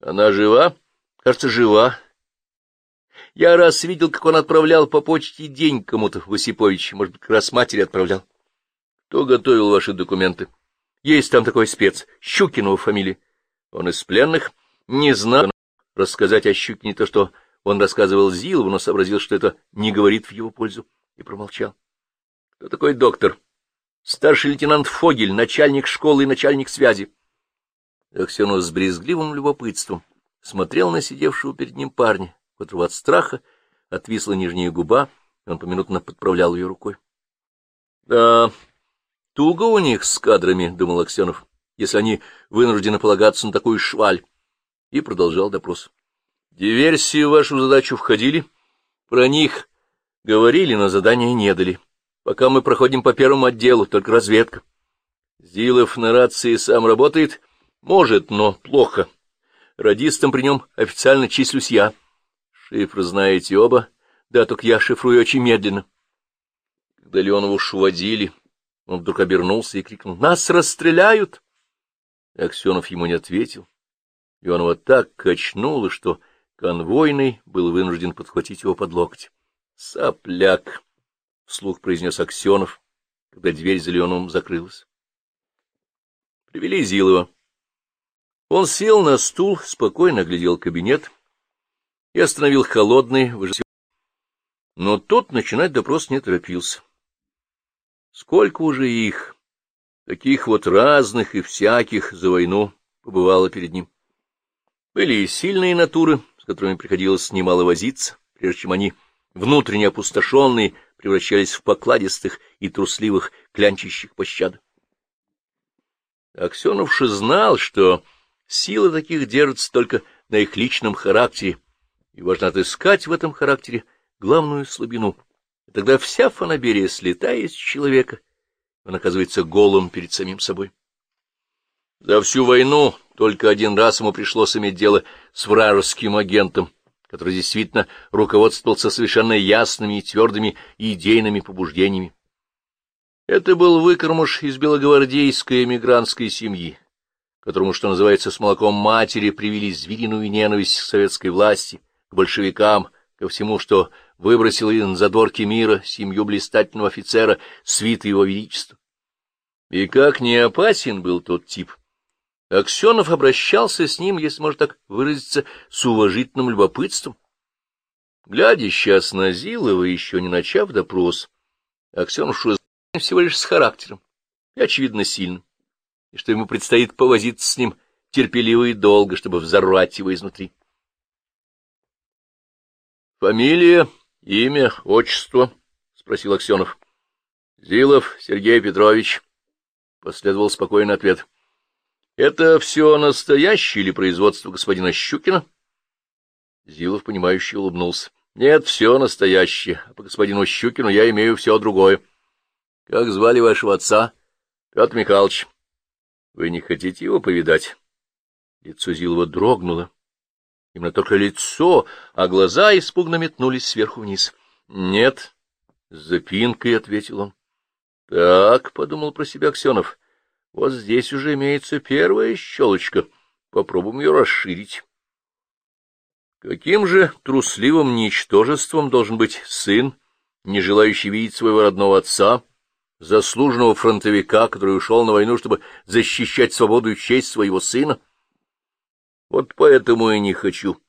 Она жива? Кажется, жива. Я раз видел, как он отправлял по почте день кому-то, Васипович, может быть, как раз матери отправлял. Кто готовил ваши документы? Есть там такой спец, Щукинова фамилия. Он из пленных? Не знаю. Рассказать о Щукине то, что он рассказывал Зилову, но сообразил, что это не говорит в его пользу, и промолчал. Кто такой доктор? Старший лейтенант Фогель, начальник школы и начальник связи. Аксенов с брезгливым любопытством смотрел на сидевшего перед ним парня, которого от страха отвисла нижняя губа, и он поминутно подправлял ее рукой. — Да, туго у них с кадрами, — думал Аксенов, — если они вынуждены полагаться на такую шваль. И продолжал допрос. — Диверсии в вашу задачу входили? Про них говорили, но задания не дали. Пока мы проходим по первому отделу, только разведка. Зилов на рации сам работает? Может, но плохо. Радистом при нем официально числюсь я. Шифр знаете оба? Да, только я шифрую очень медленно. Когда Леонову уводили, он вдруг обернулся и крикнул «Нас расстреляют!» Аксенов ему не ответил. Леонова так качнуло, что конвойный был вынужден подхватить его под локоть. «Сопляк!» — вслух произнес Аксенов, когда дверь за Леоновым закрылась. Привели Зилова. Он сел на стул, спокойно глядел кабинет и остановил холодный, выжил. Но тот начинать допрос не торопился. Сколько уже их, таких вот разных и всяких, за войну побывало перед ним. Были и сильные натуры, с которыми приходилось немало возиться, прежде чем они, внутренне опустошенные, превращались в покладистых и трусливых, клянчащих пощады. Аксенов же знал, что Сила таких держится только на их личном характере, и важно отыскать в этом характере главную слабину. И тогда вся фанаберия слетает с человека, он оказывается голым перед самим собой. За всю войну только один раз ему пришлось иметь дело с вражеским агентом, который действительно руководствовался совершенно ясными и твердыми идейными побуждениями. Это был выкормыш из белогвардейской эмигрантской семьи, которому, что называется, с молоком матери привели звериную ненависть к советской власти, к большевикам, ко всему, что выбросило на задворки мира семью блистательного офицера, свиты его величества. И как не опасен был тот тип. Аксенов обращался с ним, если можно так выразиться, с уважительным любопытством. Глядя сейчас на Зилова, еще не начав допрос, Аксенов шел всего лишь с характером и, очевидно, сильным и что ему предстоит повозиться с ним терпеливо и долго, чтобы взорвать его изнутри. — Фамилия, имя, отчество? — спросил Аксенов. — Зилов Сергей Петрович. Последовал спокойный ответ. — Это все настоящее или производство господина Щукина? Зилов, понимающе улыбнулся. — Нет, все настоящее, а по господину Щукину я имею все другое. — Как звали вашего отца? — Петр Михайлович. Вы не хотите его повидать? Лицо Зилова дрогнуло. Именно только лицо, а глаза испугно метнулись сверху вниз. — Нет, — с запинкой ответил он. — Так, — подумал про себя Аксенов, — вот здесь уже имеется первая щелочка. Попробуем ее расширить. Каким же трусливым ничтожеством должен быть сын, не желающий видеть своего родного отца, заслуженного фронтовика, который ушел на войну, чтобы защищать свободу и честь своего сына. Вот поэтому я не хочу,